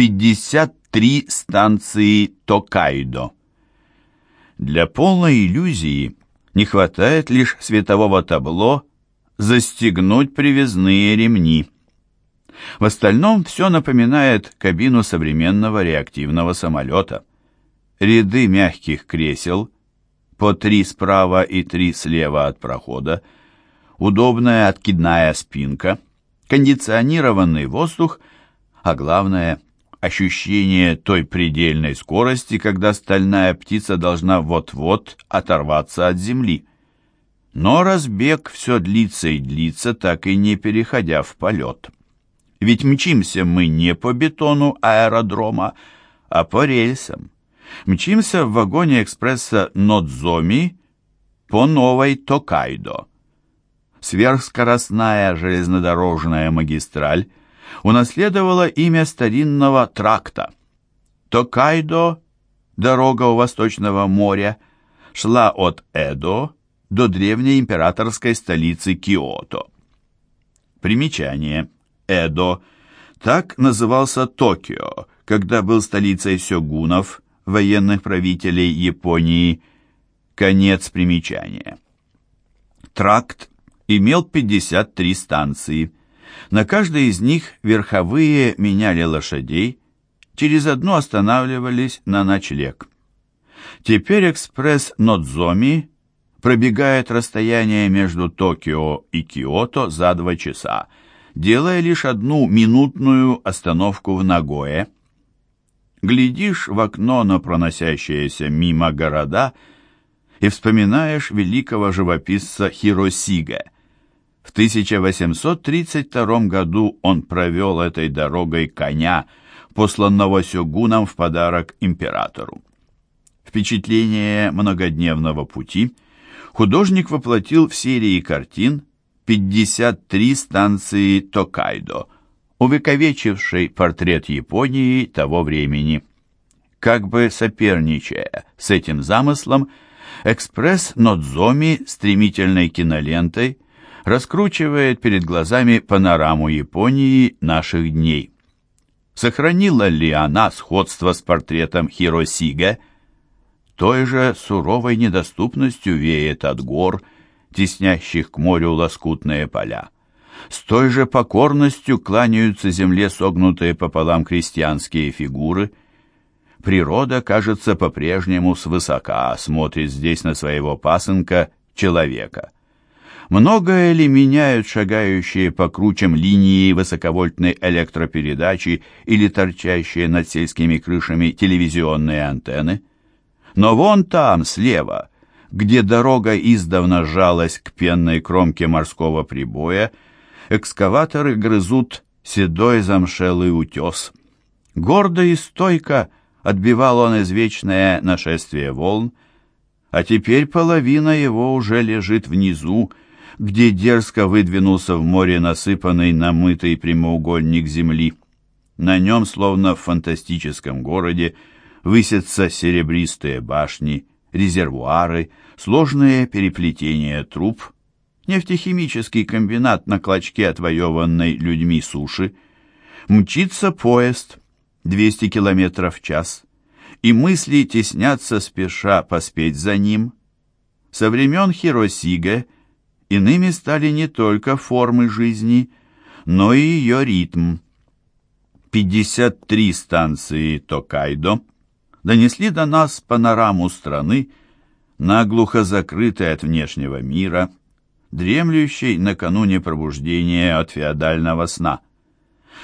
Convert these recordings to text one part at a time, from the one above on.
53 станции Токайдо. Для полной иллюзии не хватает лишь светового табло «Застегнуть привязные ремни». В остальном все напоминает кабину современного реактивного самолета. Ряды мягких кресел, по три справа и три слева от прохода, удобная откидная спинка, кондиционированный воздух, а главное – ощущение той предельной скорости, когда стальная птица должна вот-вот оторваться от земли. Но разбег все длится и длится, так и не переходя в полет. Ведь мчимся мы не по бетону аэродрома, а по рельсам. Мчимся в вагоне экспресса Нодзоми по новой Токайдо. Сверхскоростная железнодорожная магистраль унаследовала имя старинного тракта. Токайдо, дорога у Восточного моря, шла от Эдо до древней императорской столицы Киото. Примечание. Эдо. Так назывался Токио, когда был столицей сёгунов, военных правителей Японии. Конец примечания. Тракт имел 53 станции. На каждой из них верховые меняли лошадей, через одну останавливались на ночлег. Теперь экспресс Нодзоми пробегает расстояние между Токио и Киото за два часа, делая лишь одну минутную остановку в Нагое. Глядишь в окно на проносящиеся мимо города и вспоминаешь великого живописца Хиросига – в 1832 году он провел этой дорогой коня, посланного сёгуном в подарок императору. Впечатление многодневного пути художник воплотил в серии картин 53 станции Токайдо, увековечившей портрет Японии того времени. Как бы соперничая с этим замыслом, экспресс Нодзоми стремительной кинолентой – раскручивает перед глазами панораму Японии наших дней. Сохранила ли она сходство с портретом Хиросига? Той же суровой недоступностью веет от гор, теснящих к морю лоскутные поля. С той же покорностью кланяются земле согнутые пополам крестьянские фигуры. Природа, кажется, по-прежнему свысока смотрит здесь на своего пасынка, человека. Многое ли меняют шагающие по кручам линии высоковольтной электропередачи или торчащие над сельскими крышами телевизионные антенны? Но вон там, слева, где дорога издавна жалась к пенной кромке морского прибоя, экскаваторы грызут седой замшелый утес. Гордо и стойко отбивал он извечное нашествие волн, а теперь половина его уже лежит внизу, где дерзко выдвинулся в море насыпанный намытый прямоугольник земли. На нем, словно в фантастическом городе, высятся серебристые башни, резервуары, сложные переплетения труб, нефтехимический комбинат на клочке отвоеванной людьми суши. Мчится поезд 200 км в час, и мысли теснятся спеша поспеть за ним. Со времен Хиросига – Иными стали не только формы жизни, но и ее ритм. 53 станции Токайдо донесли до нас панораму страны, наглухо закрытой от внешнего мира, дремлющей накануне пробуждения от феодального сна.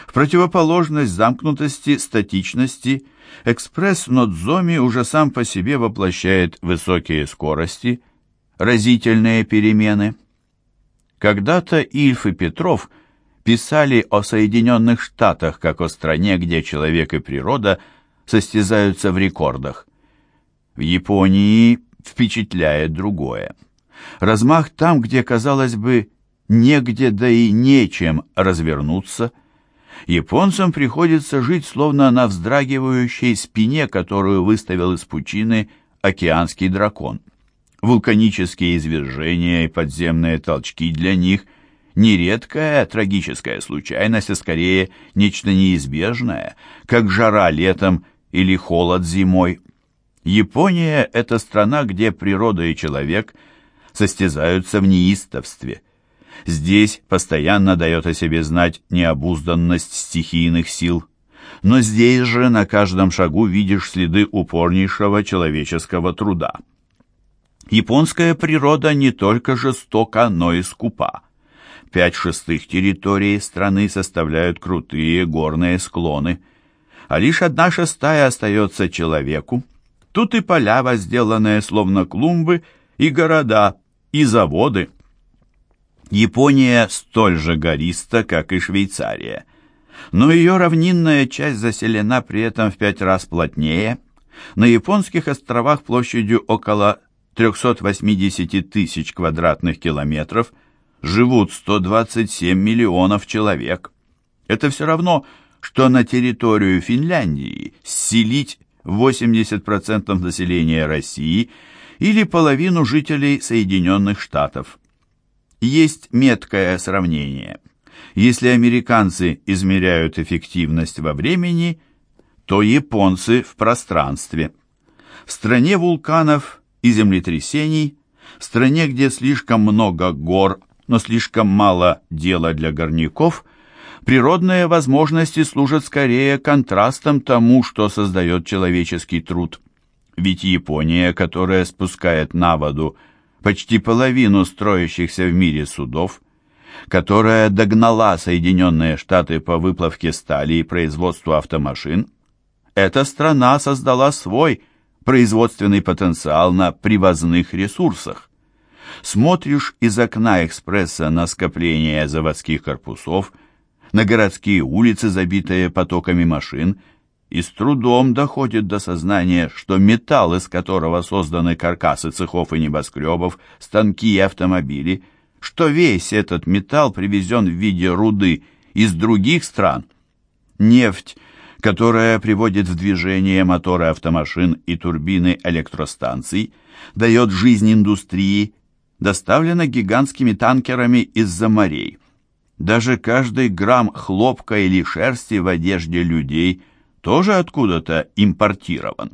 В противоположность замкнутости, статичности, экспресс Нодзоми уже сам по себе воплощает высокие скорости, разительные перемены – когда-то Ильф и Петров писали о Соединенных Штатах как о стране, где человек и природа состязаются в рекордах. В Японии впечатляет другое. Размах там, где, казалось бы, негде да и нечем развернуться. Японцам приходится жить словно на вздрагивающей спине, которую выставил из пучины океанский дракон вулканические извержения и подземные толчки для них не редкая трагическая случайность, а скорее нечто неизбежное, как жара летом или холод зимой. Япония – это страна, где природа и человек состязаются в неистовстве. Здесь постоянно дает о себе знать необузданность стихийных сил. Но здесь же на каждом шагу видишь следы упорнейшего человеческого труда. Японская природа не только жестока, но и скупа. Пять шестых территории страны составляют крутые горные склоны, а лишь одна шестая остается человеку. Тут и поля, возделанные словно клумбы, и города, и заводы. Япония столь же гориста, как и Швейцария, но ее равнинная часть заселена при этом в пять раз плотнее. На японских островах площадью около 380 тысяч квадратных километров живут 127 миллионов человек. Это все равно, что на территорию Финляндии селить 80% населения России или половину жителей Соединенных Штатов. Есть меткое сравнение. Если американцы измеряют эффективность во времени, то японцы в пространстве. В стране вулканов и землетрясений, в стране, где слишком много гор, но слишком мало дела для горняков, природные возможности служат скорее контрастом тому, что создает человеческий труд. Ведь Япония, которая спускает на воду почти половину строящихся в мире судов, которая догнала Соединенные Штаты по выплавке стали и производству автомашин, эта страна создала свой производственный потенциал на привозных ресурсах. Смотришь из окна экспресса на скопление заводских корпусов, на городские улицы, забитые потоками машин, и с трудом доходит до сознания, что металл, из которого созданы каркасы цехов и небоскребов, станки и автомобили, что весь этот металл привезен в виде руды из других стран. Нефть которая приводит в движение моторы автомашин и турбины электростанций, дает жизнь индустрии, доставлена гигантскими танкерами из-за морей. Даже каждый грамм хлопка или шерсти в одежде людей тоже откуда-то импортирован.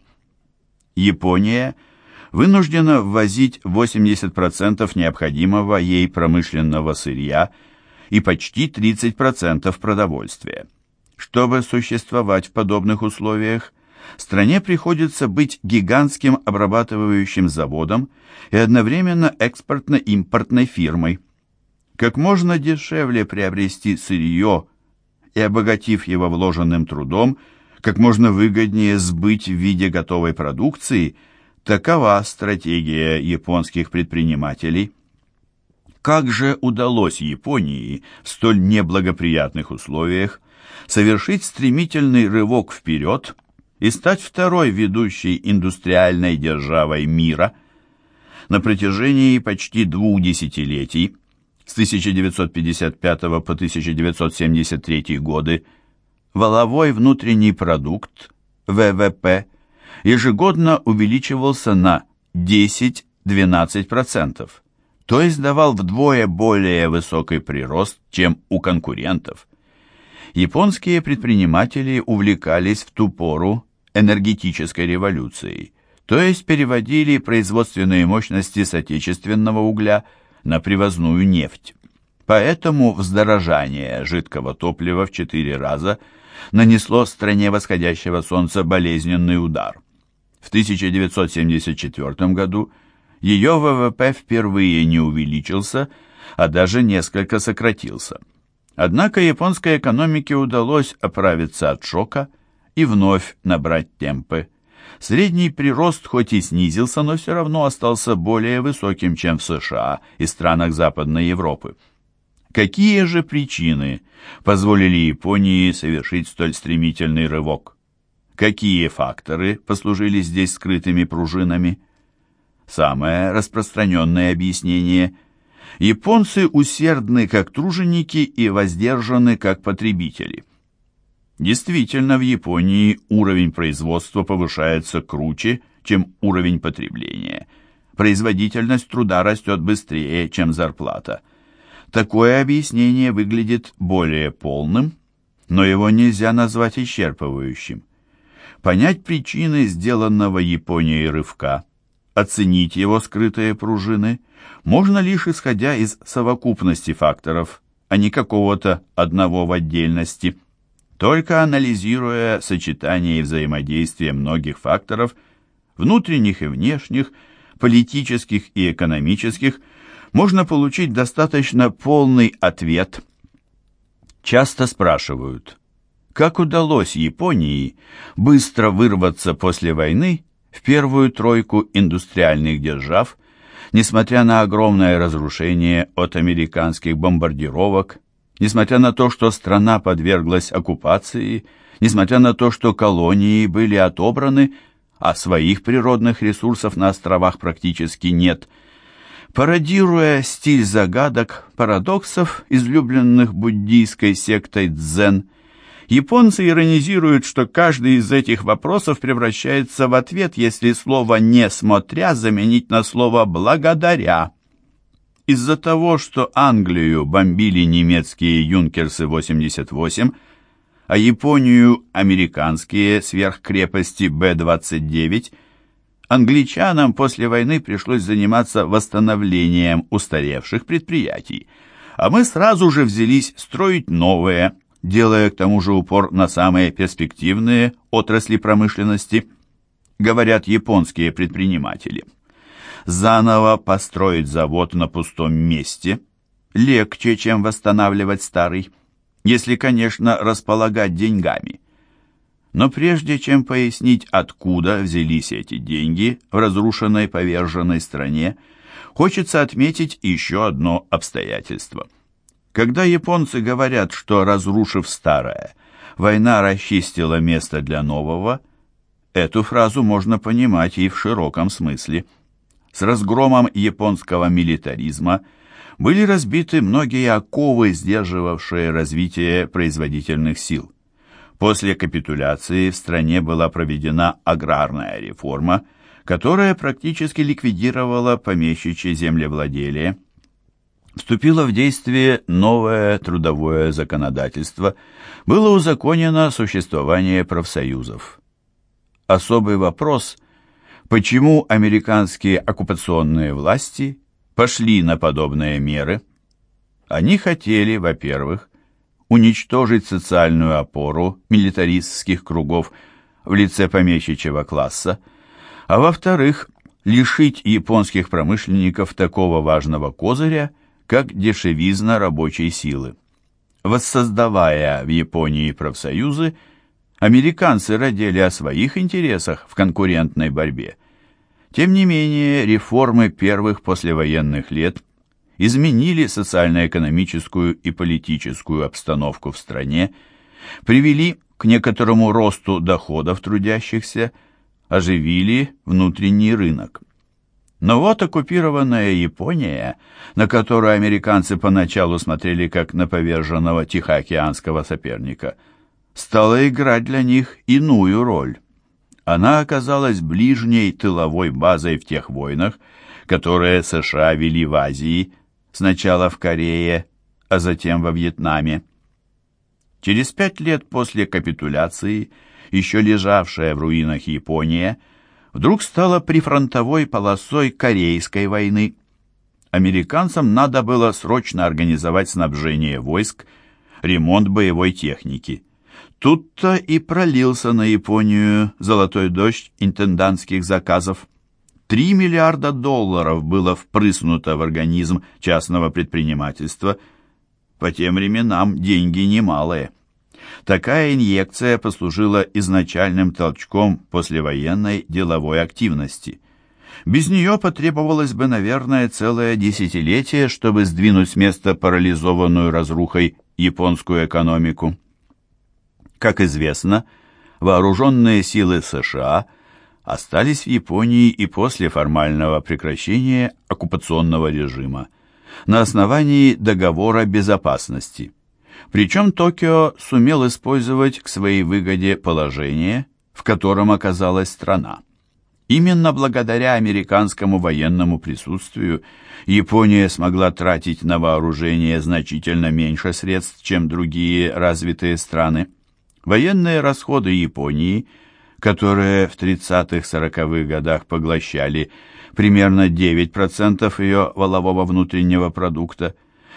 Япония вынуждена ввозить 80% необходимого ей промышленного сырья и почти 30% продовольствия. Чтобы существовать в подобных условиях, стране приходится быть гигантским обрабатывающим заводом и одновременно экспортно-импортной фирмой. Как можно дешевле приобрести сырье и, обогатив его вложенным трудом, как можно выгоднее сбыть в виде готовой продукции, такова стратегия японских предпринимателей. Как же удалось Японии в столь неблагоприятных условиях совершить стремительный рывок вперед и стать второй ведущей индустриальной державой мира. На протяжении почти двух десятилетий, с 1955 по 1973 годы, валовой внутренний продукт, ВВП, ежегодно увеличивался на 10-12%, то есть давал вдвое более высокий прирост, чем у конкурентов японские предприниматели увлекались в ту пору энергетической революцией, то есть переводили производственные мощности с отечественного угля на привозную нефть. Поэтому вздорожание жидкого топлива в четыре раза нанесло стране восходящего солнца болезненный удар. В 1974 году ее ВВП впервые не увеличился, а даже несколько сократился – Однако японской экономике удалось оправиться от шока и вновь набрать темпы. Средний прирост хоть и снизился, но все равно остался более высоким, чем в США и странах Западной Европы. Какие же причины позволили Японии совершить столь стремительный рывок? Какие факторы послужили здесь скрытыми пружинами? Самое распространенное объяснение – Японцы усердны как труженики и воздержаны как потребители. Действительно, в Японии уровень производства повышается круче, чем уровень потребления. Производительность труда растет быстрее, чем зарплата. Такое объяснение выглядит более полным, но его нельзя назвать исчерпывающим. Понять причины сделанного Японией рывка, оценить его скрытые пружины, можно лишь исходя из совокупности факторов, а не какого-то одного в отдельности. Только анализируя сочетание и взаимодействие многих факторов, внутренних и внешних, политических и экономических, можно получить достаточно полный ответ. Часто спрашивают, как удалось Японии быстро вырваться после войны в первую тройку индустриальных держав, несмотря на огромное разрушение от американских бомбардировок, несмотря на то, что страна подверглась оккупации, несмотря на то, что колонии были отобраны, а своих природных ресурсов на островах практически нет – Пародируя стиль загадок, парадоксов, излюбленных буддийской сектой дзен, японцы иронизируют, что каждый из этих вопросов превращается в ответ, если слово «не смотря» заменить на слово «благодаря». Из-за того, что Англию бомбили немецкие «Юнкерсы-88», а Японию – американские сверхкрепости Б-29 – англичанам после войны пришлось заниматься восстановлением устаревших предприятий, а мы сразу же взялись строить новые, делая к тому же упор на самые перспективные отрасли промышленности, говорят японские предприниматели. Заново построить завод на пустом месте легче, чем восстанавливать старый, если, конечно, располагать деньгами. Но прежде чем пояснить, откуда взялись эти деньги в разрушенной поверженной стране, хочется отметить еще одно обстоятельство. Когда японцы говорят, что, разрушив старое, война расчистила место для нового, эту фразу можно понимать и в широком смысле. С разгромом японского милитаризма были разбиты многие оковы, сдерживавшие развитие производительных сил. После капитуляции в стране была проведена аграрная реформа, которая практически ликвидировала помещичье землевладелие. Вступило в действие новое трудовое законодательство, было узаконено существование профсоюзов. Особый вопрос, почему американские оккупационные власти пошли на подобные меры? Они хотели, во-первых, уничтожить социальную опору милитаристских кругов в лице помещичьего класса, а во-вторых, лишить японских промышленников такого важного козыря, как дешевизна рабочей силы. Воссоздавая в Японии профсоюзы, американцы родили о своих интересах в конкурентной борьбе. Тем не менее, реформы первых послевоенных лет изменили социально-экономическую и политическую обстановку в стране, привели к некоторому росту доходов трудящихся, оживили внутренний рынок. Но вот оккупированная Япония, на которую американцы поначалу смотрели как на поверженного тихоокеанского соперника, стала играть для них иную роль. Она оказалась ближней тыловой базой в тех войнах, которые США вели в Азии сначала в Корее, а затем во Вьетнаме. Через пять лет после капитуляции, еще лежавшая в руинах Япония, вдруг стала прифронтовой полосой Корейской войны. Американцам надо было срочно организовать снабжение войск, ремонт боевой техники. Тут-то и пролился на Японию золотой дождь интендантских заказов. Три миллиарда долларов было впрыснуто в организм частного предпринимательства. По тем временам деньги немалые. Такая инъекция послужила изначальным толчком послевоенной деловой активности. Без нее потребовалось бы, наверное, целое десятилетие, чтобы сдвинуть с места парализованную разрухой японскую экономику. Как известно, вооруженные силы США – остались в Японии и после формального прекращения оккупационного режима на основании договора безопасности. Причем Токио сумел использовать к своей выгоде положение, в котором оказалась страна. Именно благодаря американскому военному присутствию Япония смогла тратить на вооружение значительно меньше средств, чем другие развитые страны. Военные расходы Японии, которые в 30-40-х годах поглощали примерно 9% ее валового внутреннего продукта,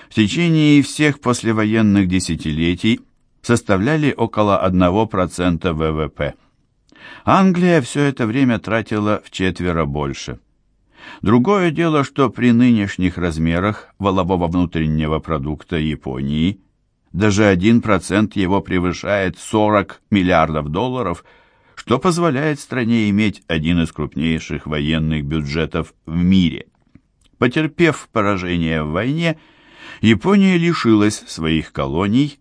в течение всех послевоенных десятилетий составляли около 1% ВВП. Англия все это время тратила в четверо больше. Другое дело, что при нынешних размерах валового внутреннего продукта Японии даже 1% его превышает 40 миллиардов долларов, что позволяет стране иметь один из крупнейших военных бюджетов в мире. Потерпев поражение в войне, Япония лишилась своих колоний,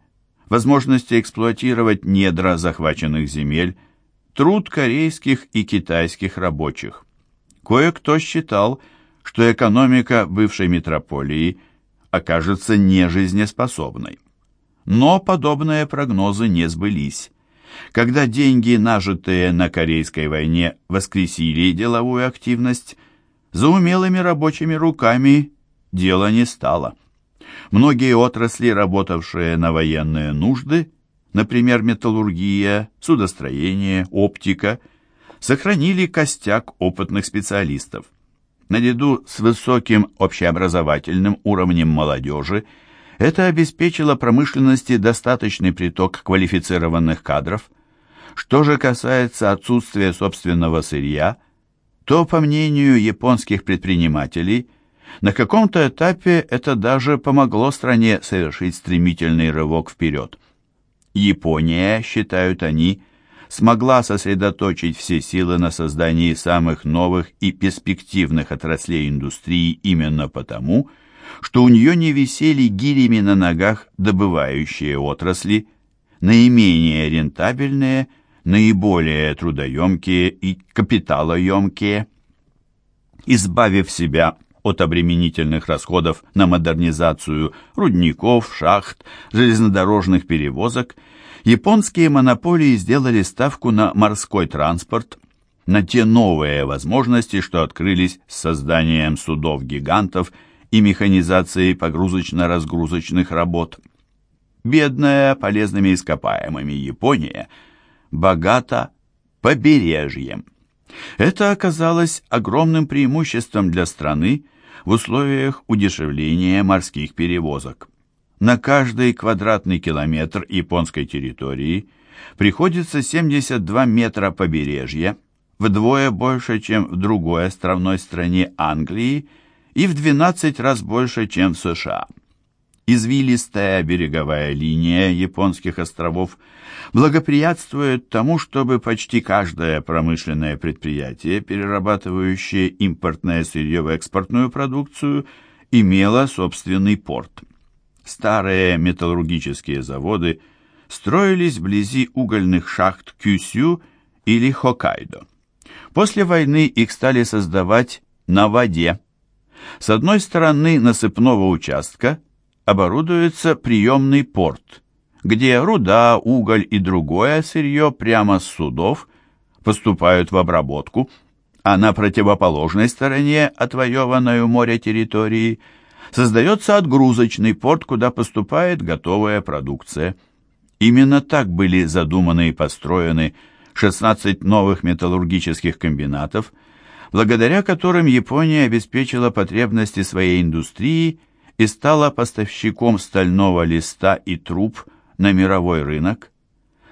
возможности эксплуатировать недра захваченных земель, труд корейских и китайских рабочих. Кое-кто считал, что экономика бывшей метрополии окажется нежизнеспособной. Но подобные прогнозы не сбылись. Когда деньги, нажитые на Корейской войне, воскресили деловую активность, за умелыми рабочими руками дело не стало. Многие отрасли, работавшие на военные нужды, например, металлургия, судостроение, оптика, сохранили костяк опытных специалистов. Наряду с высоким общеобразовательным уровнем молодежи это обеспечило промышленности достаточный приток квалифицированных кадров. Что же касается отсутствия собственного сырья, то, по мнению японских предпринимателей, на каком-то этапе это даже помогло стране совершить стремительный рывок вперед. Япония, считают они, смогла сосредоточить все силы на создании самых новых и перспективных отраслей индустрии именно потому, что у нее не висели гирями на ногах добывающие отрасли, наименее рентабельные, наиболее трудоемкие и капиталоемкие. Избавив себя от обременительных расходов на модернизацию рудников, шахт, железнодорожных перевозок, японские монополии сделали ставку на морской транспорт, на те новые возможности, что открылись с созданием судов-гигантов и механизацией погрузочно-разгрузочных работ. Бедная полезными ископаемыми Япония богата побережьем. Это оказалось огромным преимуществом для страны, в условиях удешевления морских перевозок. На каждый квадратный километр японской территории приходится 72 метра побережья, вдвое больше, чем в другой островной стране Англии и в 12 раз больше, чем в США. Извилистая береговая линия японских островов благоприятствует тому, чтобы почти каждое промышленное предприятие, перерабатывающее импортное сырье в экспортную продукцию, имело собственный порт. Старые металлургические заводы строились вблизи угольных шахт Кюсю или Хоккайдо. После войны их стали создавать на воде. С одной стороны насыпного участка – оборудуется приемный порт, где руда, уголь и другое сырье прямо с судов поступают в обработку, а на противоположной стороне отвоеванной у моря территории создается отгрузочный порт, куда поступает готовая продукция. Именно так были задуманы и построены 16 новых металлургических комбинатов, благодаря которым Япония обеспечила потребности своей индустрии – и стала поставщиком стального листа и труб на мировой рынок.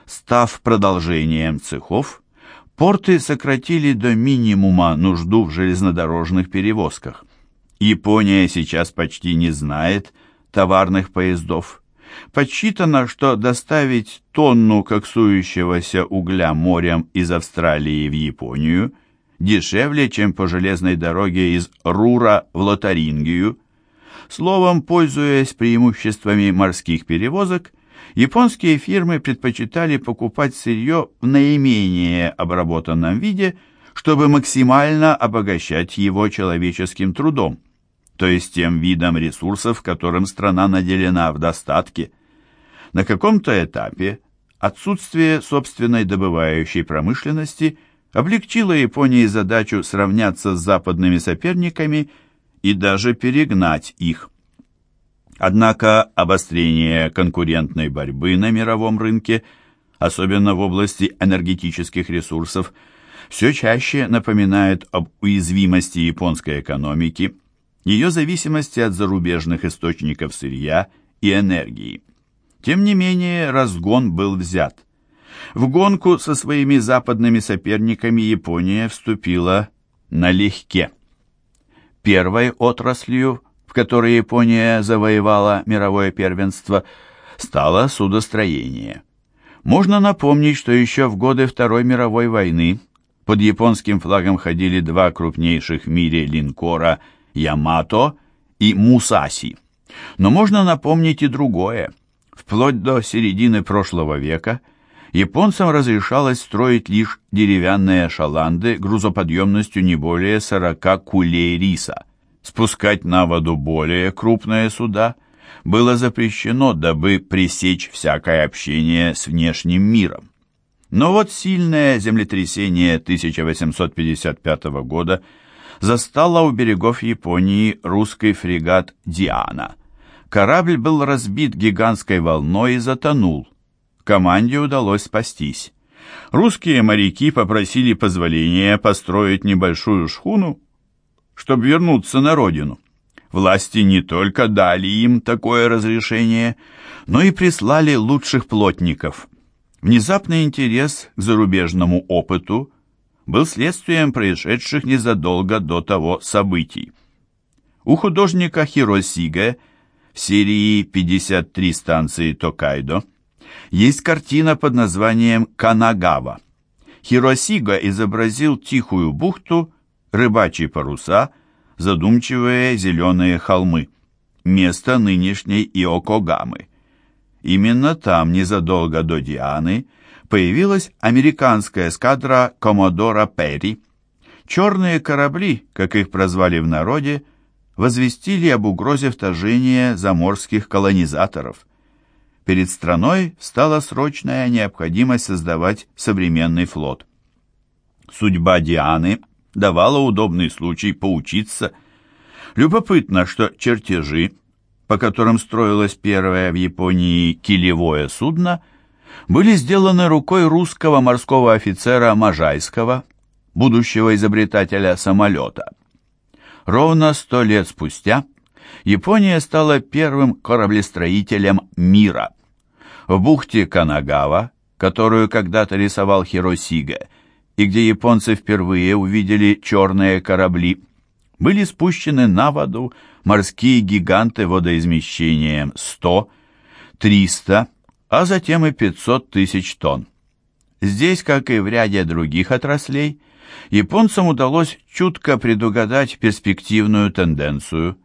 Став продолжением цехов, порты сократили до минимума нужду в железнодорожных перевозках. Япония сейчас почти не знает товарных поездов. Подсчитано, что доставить тонну коксующегося угля морем из Австралии в Японию дешевле, чем по железной дороге из Рура в Лотарингию – Словом, пользуясь преимуществами морских перевозок, японские фирмы предпочитали покупать сырье в наименее обработанном виде, чтобы максимально обогащать его человеческим трудом, то есть тем видом ресурсов, которым страна наделена в достатке. На каком-то этапе отсутствие собственной добывающей промышленности облегчило Японии задачу сравняться с западными соперниками и даже перегнать их. Однако обострение конкурентной борьбы на мировом рынке, особенно в области энергетических ресурсов, все чаще напоминает об уязвимости японской экономики, ее зависимости от зарубежных источников сырья и энергии. Тем не менее, разгон был взят. В гонку со своими западными соперниками Япония вступила налегке. Первой отраслью, в которой Япония завоевала мировое первенство, стало судостроение. Можно напомнить, что еще в годы Второй мировой войны под японским флагом ходили два крупнейших в мире линкора «Ямато» и «Мусаси». Но можно напомнить и другое. Вплоть до середины прошлого века японцам разрешалось строить лишь деревянные шаланды грузоподъемностью не более 40 кулей риса. Спускать на воду более крупные суда было запрещено, дабы пресечь всякое общение с внешним миром. Но вот сильное землетрясение 1855 года застало у берегов Японии русский фрегат «Диана», Корабль был разбит гигантской волной и затонул. Команде удалось спастись. Русские моряки попросили позволения построить небольшую шхуну, чтобы вернуться на родину. Власти не только дали им такое разрешение, но и прислали лучших плотников. Внезапный интерес к зарубежному опыту был следствием происшедших незадолго до того событий. У художника Хиросиге – в серии 53 станции Токайдо есть картина под названием «Канагава». Хиросига изобразил тихую бухту, рыбачьи паруса, задумчивые зеленые холмы. Место нынешней Иокогамы. Именно там, незадолго до Дианы, появилась американская эскадра Комодора Перри. Черные корабли, как их прозвали в народе, возвестили об угрозе вторжения заморских колонизаторов. Перед страной стала срочная необходимость создавать современный флот. Судьба Дианы давала удобный случай поучиться. Любопытно, что чертежи, по которым строилось первое в Японии килевое судно, были сделаны рукой русского морского офицера Можайского, будущего изобретателя самолета. Ровно сто лет спустя Япония стала первым кораблестроителем мира. В бухте Канагава, которую когда-то рисовал Хиросига, и где японцы впервые увидели черные корабли, были спущены на воду морские гиганты водоизмещением 100, 300, а затем и 500 тысяч тонн. Здесь, как и в ряде других отраслей, японцам удалось чутко предугадать перспективную тенденцию.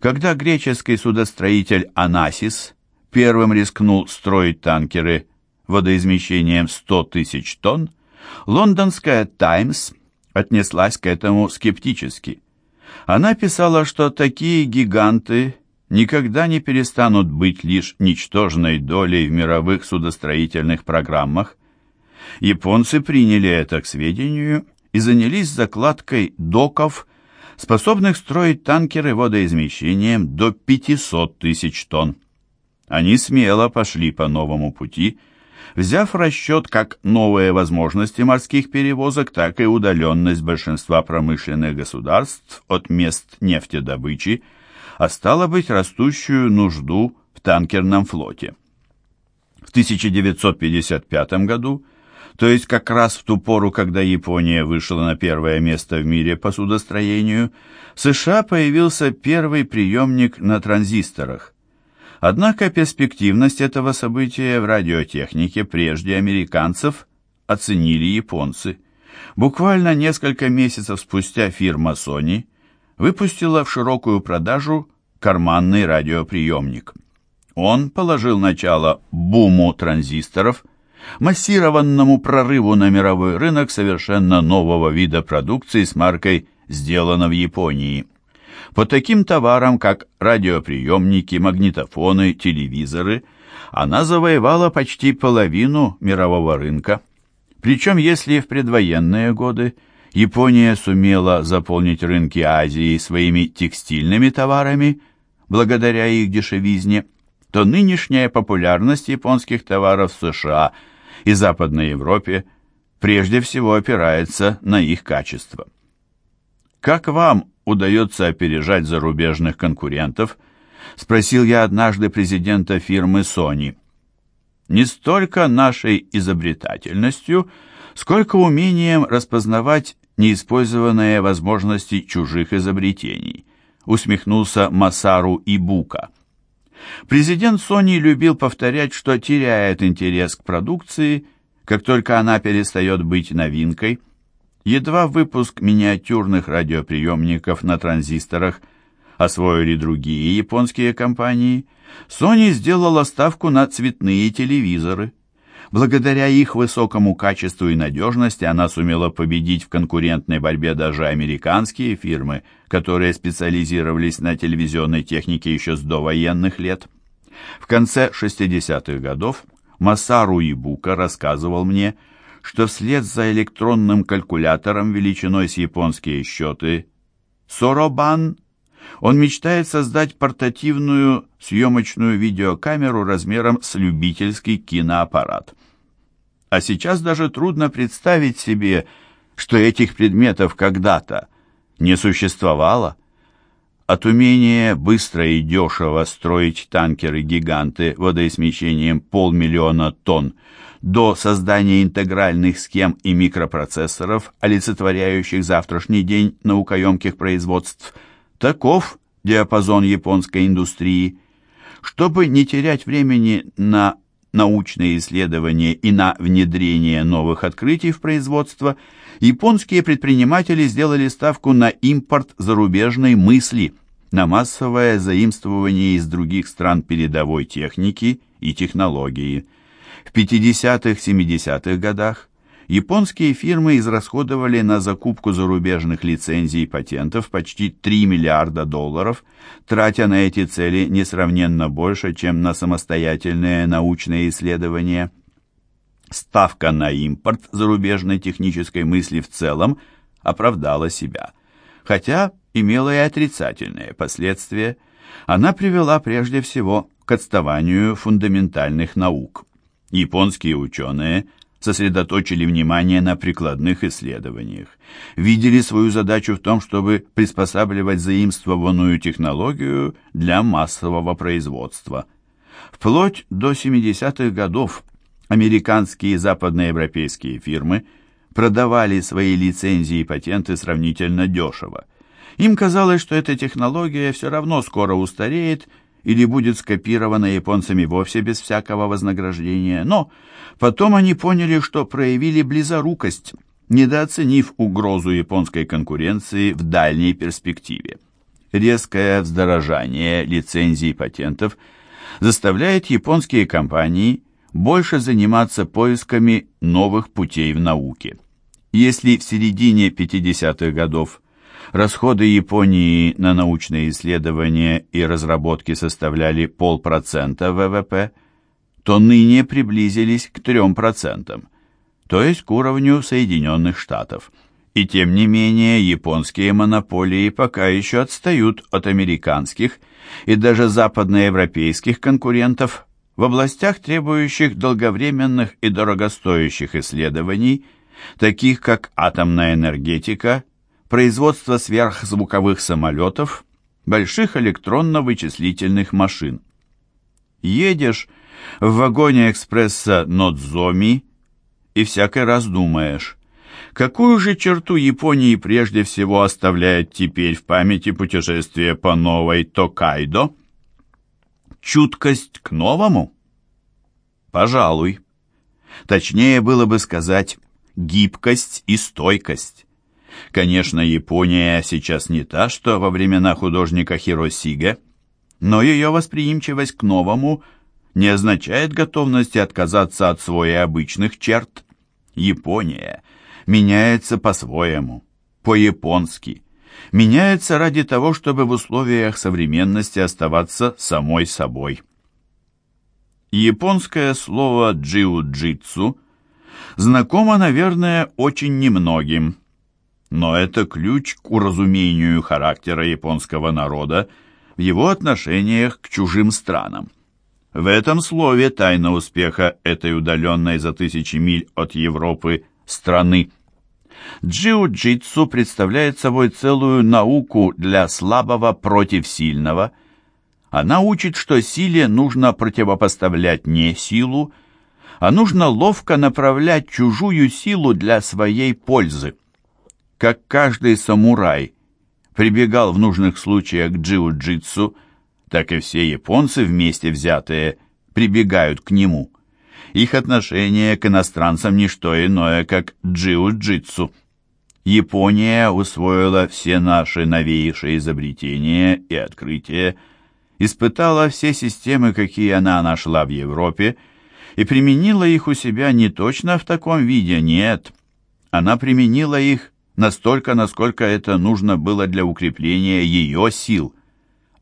Когда греческий судостроитель Анасис первым рискнул строить танкеры водоизмещением 100 тысяч тонн, лондонская «Таймс» отнеслась к этому скептически. Она писала, что такие гиганты никогда не перестанут быть лишь ничтожной долей в мировых судостроительных программах. Японцы приняли это к сведению и занялись закладкой доков, способных строить танкеры водоизмещением до 500 тысяч тонн. Они смело пошли по новому пути, взяв в расчет как новые возможности морских перевозок, так и удаленность большинства промышленных государств от мест нефтедобычи, а стало быть растущую нужду в танкерном флоте. В 1955 году то есть как раз в ту пору, когда Япония вышла на первое место в мире по судостроению, в США появился первый приемник на транзисторах. Однако перспективность этого события в радиотехнике прежде американцев оценили японцы. Буквально несколько месяцев спустя фирма Sony выпустила в широкую продажу карманный радиоприемник. Он положил начало буму транзисторов – массированному прорыву на мировой рынок совершенно нового вида продукции с маркой «Сделано в Японии». По таким товарам, как радиоприемники, магнитофоны, телевизоры, она завоевала почти половину мирового рынка. Причем, если в предвоенные годы Япония сумела заполнить рынки Азии своими текстильными товарами, благодаря их дешевизне, то нынешняя популярность японских товаров в США и Западной Европе прежде всего опирается на их качество. Как вам удается опережать зарубежных конкурентов? Спросил я однажды президента фирмы Sony. Не столько нашей изобретательностью, сколько умением распознавать неиспользованные возможности чужих изобретений, усмехнулся Масару Ибука. Президент Sony любил повторять, что теряет интерес к продукции, как только она перестает быть новинкой – Едва выпуск миниатюрных радиоприемников на транзисторах освоили другие японские компании, Sony сделала ставку на цветные телевизоры. Благодаря их высокому качеству и надежности она сумела победить в конкурентной борьбе даже американские фирмы, которые специализировались на телевизионной технике еще с довоенных лет. В конце 60-х годов Масару Ибука рассказывал мне, что вслед за электронным калькулятором величиной с японские счеты Соробан он мечтает создать портативную съемочную видеокамеру размером с любительский киноаппарат. А сейчас даже трудно представить себе, что этих предметов когда-то не существовало. От умения быстро и дешево строить танкеры-гиганты водоизмещением полмиллиона тонн до создания интегральных схем и микропроцессоров, олицетворяющих завтрашний день наукоемких производств, таков диапазон японской индустрии. Чтобы не терять времени на научные исследования и на внедрение новых открытий в производство, японские предприниматели сделали ставку на импорт зарубежной мысли, на массовое заимствование из других стран передовой техники и технологии – в 50-70-х годах японские фирмы израсходовали на закупку зарубежных лицензий и патентов почти 3 миллиарда долларов, тратя на эти цели несравненно больше, чем на самостоятельные научные исследования. Ставка на импорт зарубежной технической мысли в целом оправдала себя, хотя имела и отрицательные последствия. Она привела прежде всего к отставанию фундаментальных наук. Японские ученые сосредоточили внимание на прикладных исследованиях, видели свою задачу в том, чтобы приспосабливать заимствованную технологию для массового производства. Вплоть до 70-х годов американские и западноевропейские фирмы продавали свои лицензии и патенты сравнительно дешево. Им казалось, что эта технология все равно скоро устареет или будет скопировано японцами вовсе без всякого вознаграждения, но потом они поняли, что проявили близорукость, недооценив угрозу японской конкуренции в дальней перспективе. Резкое вздорожание лицензий и патентов заставляет японские компании больше заниматься поисками новых путей в науке. Если в середине 50-х годов Расходы Японии на научные исследования и разработки составляли полпроцента ВВП, то ныне приблизились к 3%, то есть к уровню Соединенных Штатов. И тем не менее японские монополии пока еще отстают от американских и даже западноевропейских конкурентов в областях, требующих долговременных и дорогостоящих исследований, таких как атомная энергетика производство сверхзвуковых самолетов, больших электронно-вычислительных машин. Едешь в вагоне экспресса Нодзоми и всякий раз думаешь, какую же черту Японии прежде всего оставляет теперь в памяти путешествие по новой Токайдо? Чуткость к новому? Пожалуй. Точнее было бы сказать гибкость и стойкость. Конечно, Япония сейчас не та, что во времена художника Хиросиге, но ее восприимчивость к новому не означает готовности отказаться от своих обычных черт. Япония меняется по-своему, по-японски, меняется ради того, чтобы в условиях современности оставаться самой собой. Японское слово «джиу-джитсу» знакомо, наверное, очень немногим. Но это ключ к уразумению характера японского народа в его отношениях к чужим странам. В этом слове тайна успеха этой удаленной за тысячи миль от Европы страны. Джиу-джитсу представляет собой целую науку для слабого против сильного. Она учит, что силе нужно противопоставлять не силу, а нужно ловко направлять чужую силу для своей пользы. Как каждый самурай прибегал в нужных случаях к джиу-джитсу, так и все японцы вместе взятые прибегают к нему. Их отношение к иностранцам не что иное, как джиу-джитсу. Япония усвоила все наши новейшие изобретения и открытия, испытала все системы, какие она нашла в Европе, и применила их у себя не точно в таком виде, нет. Она применила их настолько, насколько это нужно было для укрепления ее сил.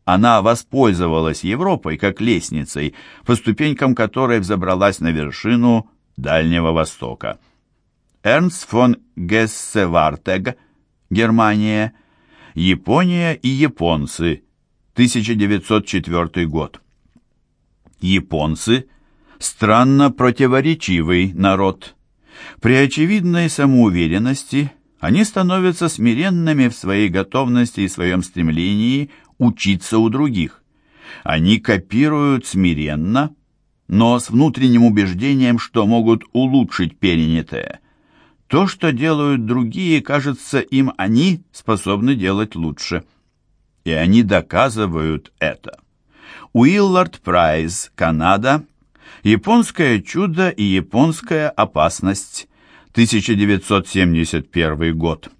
Она воспользовалась Европой как лестницей, по ступенькам которой взобралась на вершину Дальнего Востока. Эрнст фон Гессевартег, Германия, Япония и японцы, 1904 год. Японцы – странно противоречивый народ. При очевидной самоуверенности они становятся смиренными в своей готовности и своем стремлении учиться у других. Они копируют смиренно, но с внутренним убеждением, что могут улучшить перенятое. То, что делают другие, кажется им, они способны делать лучше. И они доказывают это. Уиллард Прайс, Канада, Японское чудо и японская опасность. 1971 год.